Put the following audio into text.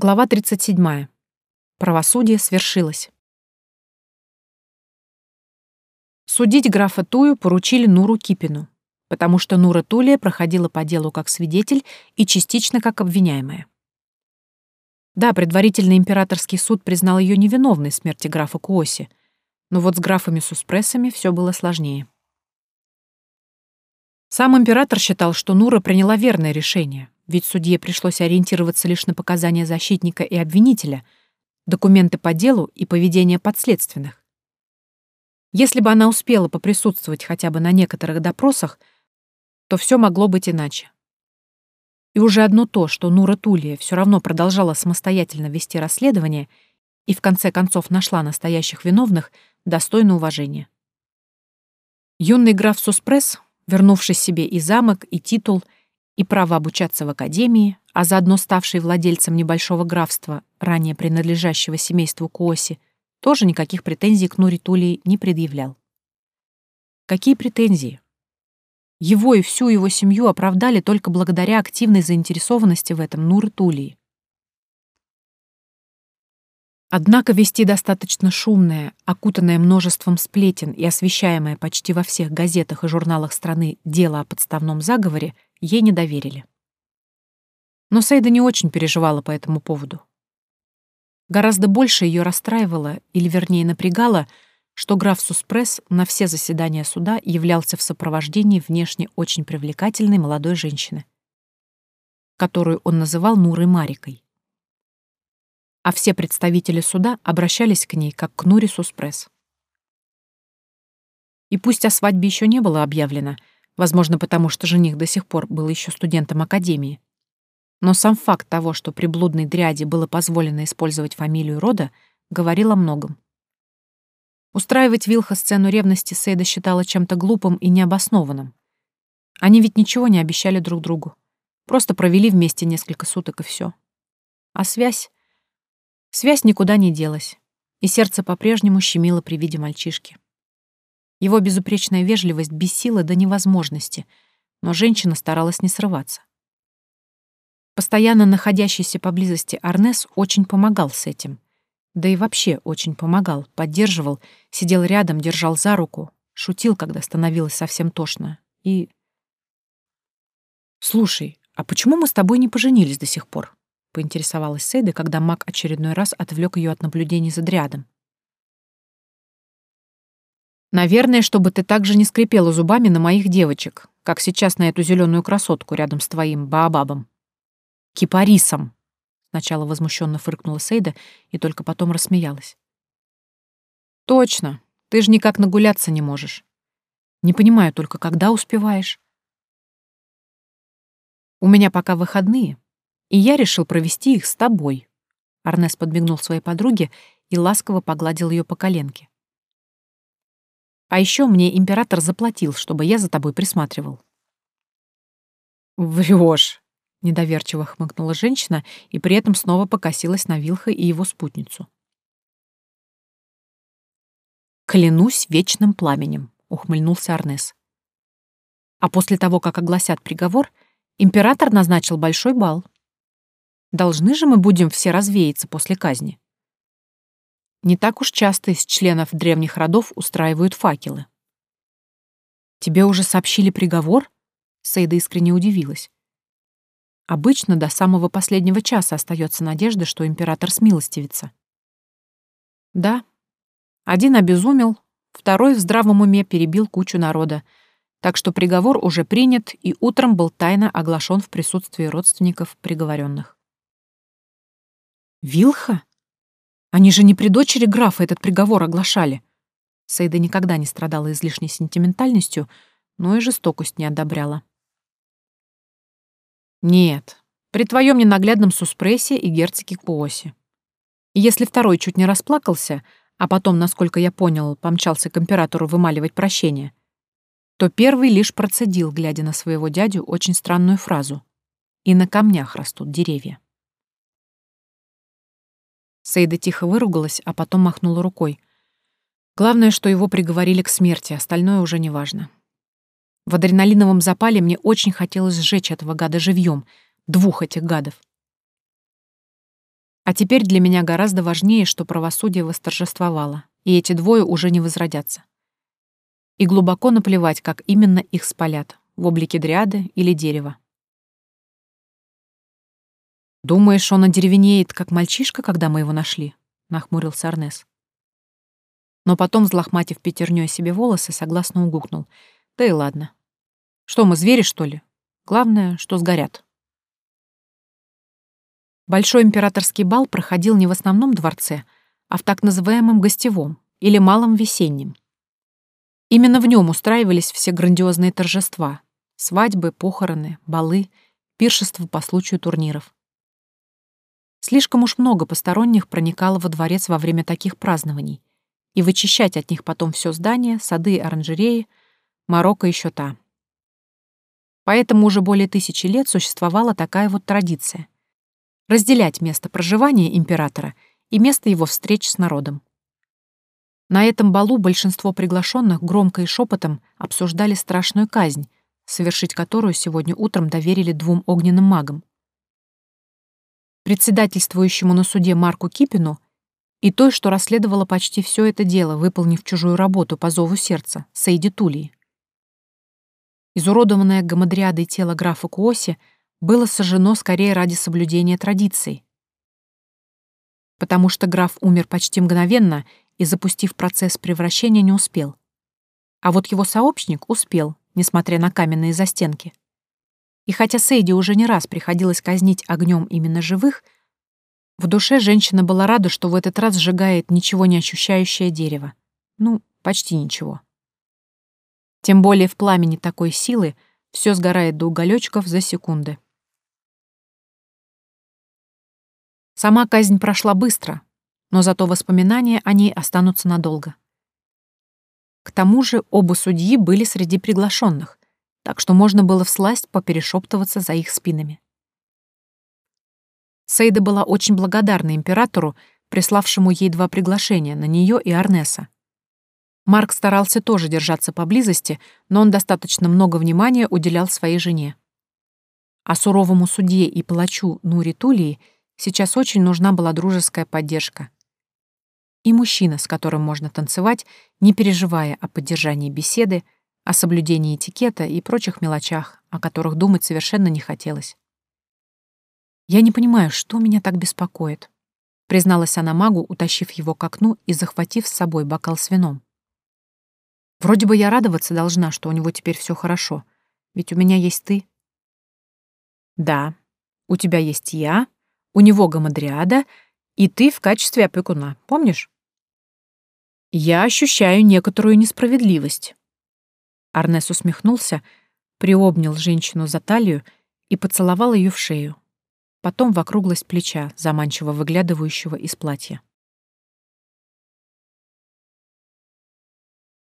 Глава 37. Правосудие свершилось. Судить графа Тую поручили Нуру Кипину, потому что Нура Тулия проходила по делу как свидетель и частично как обвиняемая. Да, предварительный императорский суд признал ее невиновной в смерти графа Куоси, но вот с графами Суспрессами все было сложнее. Сам император считал, что Нура приняла верное решение, ведь судье пришлось ориентироваться лишь на показания защитника и обвинителя, документы по делу и поведение подследственных. Если бы она успела поприсутствовать хотя бы на некоторых допросах, то все могло быть иначе. И уже одно то, что Нура Тулия все равно продолжала самостоятельно вести расследование и в конце концов нашла настоящих виновных, достойно уважения. Юный граф Суспресс, вернувший себе и замок, и титул — и право обучаться в академии, а заодно ставший владельцем небольшого графства, ранее принадлежащего семейству Куоси, тоже никаких претензий к Нури Тулии не предъявлял. Какие претензии? Его и всю его семью оправдали только благодаря активной заинтересованности в этом Нуры Тулии. Однако вести достаточно шумное, окутанное множеством сплетен и освещаемое почти во всех газетах и журналах страны дело о подставном заговоре — ей не доверили. Но Сейда не очень переживала по этому поводу. Гораздо больше ее расстраивало, или вернее напрягало, что граф Суспресс на все заседания суда являлся в сопровождении внешне очень привлекательной молодой женщины, которую он называл Нурой Марикой. А все представители суда обращались к ней как к Нуре Суспресс. И пусть о свадьбе еще не было объявлено, Возможно, потому что жених до сих пор был еще студентом академии. Но сам факт того, что при блудной дряде было позволено использовать фамилию рода, говорил о многом. Устраивать Вилха сцену ревности Сейда считала чем-то глупым и необоснованным. Они ведь ничего не обещали друг другу. Просто провели вместе несколько суток и все. А связь? Связь никуда не делась, и сердце по-прежнему щемило при виде мальчишки. Его безупречная вежливость бесила до невозможности, но женщина старалась не срываться. Постоянно находящийся поблизости Арнес очень помогал с этим. Да и вообще очень помогал, поддерживал, сидел рядом, держал за руку, шутил, когда становилось совсем тошно. И... «Слушай, а почему мы с тобой не поженились до сих пор?» — поинтересовалась Сейда, когда маг очередной раз отвлек ее от наблюдений за дрядом. Наверное, чтобы ты также не скрипела зубами на моих девочек, как сейчас на эту зеленую красотку рядом с твоим Баобабом. Кипарисом. Сначала возмущенно фыркнула Сейда и только потом рассмеялась. Точно. Ты же никак нагуляться не можешь. Не понимаю только, когда успеваешь. У меня пока выходные, и я решил провести их с тобой. Арнес подмигнул своей подруге и ласково погладил ее по коленке. А еще мне император заплатил, чтобы я за тобой присматривал». «Врешь», — недоверчиво хмыкнула женщина и при этом снова покосилась на Вилха и его спутницу. «Клянусь вечным пламенем», — ухмыльнулся Арнес. А после того, как огласят приговор, император назначил большой бал. Должны же мы будем все развеяться после казни. Не так уж часто из членов древних родов устраивают факелы. «Тебе уже сообщили приговор?» Сейда искренне удивилась. Обычно до самого последнего часа остается надежда, что император смилостивится. Да, один обезумел, второй в здравом уме перебил кучу народа, так что приговор уже принят и утром был тайно оглашен в присутствии родственников приговоренных. «Вилха?» Они же не при дочери графа этот приговор оглашали. Сейда никогда не страдала излишней сентиментальностью, но и жестокость не одобряла. Нет, при твоем ненаглядном суспрессе и герцоге Куосе. Если второй чуть не расплакался, а потом, насколько я понял, помчался к императору вымаливать прощение, то первый лишь процедил, глядя на своего дядю, очень странную фразу. «И на камнях растут деревья». Сейда тихо выругалась, а потом махнула рукой. Главное, что его приговорили к смерти, остальное уже не важно. В адреналиновом запале мне очень хотелось сжечь этого гада живьем, двух этих гадов. А теперь для меня гораздо важнее, что правосудие восторжествовало, и эти двое уже не возродятся. И глубоко наплевать, как именно их спалят, в облике дриады или дерева. «Думаешь, он одеревенеет, как мальчишка, когда мы его нашли?» — нахмурился Арнес. Но потом, взлохматив пятернёй себе волосы, согласно угукнул. «Да и ладно. Что, мы звери, что ли? Главное, что сгорят». Большой императорский бал проходил не в основном дворце, а в так называемом гостевом или малом весеннем. Именно в нем устраивались все грандиозные торжества — свадьбы, похороны, балы, пиршества по случаю турниров. Слишком уж много посторонних проникало во дворец во время таких празднований, и вычищать от них потом все здание, сады и оранжереи, Марокко еще та. Поэтому уже более тысячи лет существовала такая вот традиция — разделять место проживания императора и место его встреч с народом. На этом балу большинство приглашенных громко и шепотом обсуждали страшную казнь, совершить которую сегодня утром доверили двум огненным магам. Председательствующему на суде Марку Кипину и той, что расследовала почти все это дело, выполнив чужую работу по зову сердца, Сейди Тулии. Изуродованное гамадриадой тело графа Куоси — было сожжено скорее ради соблюдения традиций. Потому что граф умер почти мгновенно и, запустив процесс превращения, не успел. А вот его сообщник успел, несмотря на каменные застенки. И хотя Сейди уже не раз приходилось казнить огнем именно живых, в душе женщина была рада, что в этот раз сжигает ничего не ощущающее дерево. Ну, почти ничего. Тем более в пламени такой силы все сгорает до уголечков за секунды. Сама казнь прошла быстро, но зато воспоминания о ней останутся надолго. К тому же оба судьи были среди приглашенных, так что можно было всласть поперешептываться за их спинами. Сейда была очень благодарна императору, приславшему ей два приглашения на нее и Арнеса. Марк старался тоже держаться поблизости, но он достаточно много внимания уделял своей жене. А суровому судье и палачу Нури Тулии — Сейчас очень нужна была дружеская поддержка. И мужчина, с которым можно танцевать, не переживая о поддержании беседы, о соблюдении этикета и прочих мелочах, о которых думать совершенно не хотелось. «Я не понимаю, что меня так беспокоит», — призналась она магу, утащив его к окну и захватив с собой бокал с вином. «Вроде бы я радоваться должна, что у него теперь все хорошо, ведь у меня есть ты». «Да, у тебя есть я, у него гамадриада, и ты в качестве опекуна, помнишь? Я ощущаю некоторую несправедливость. Арнес усмехнулся, приобнял женщину за талию и поцеловал ее в шею, потом в округлость плеча, заманчиво выглядывающего из платья.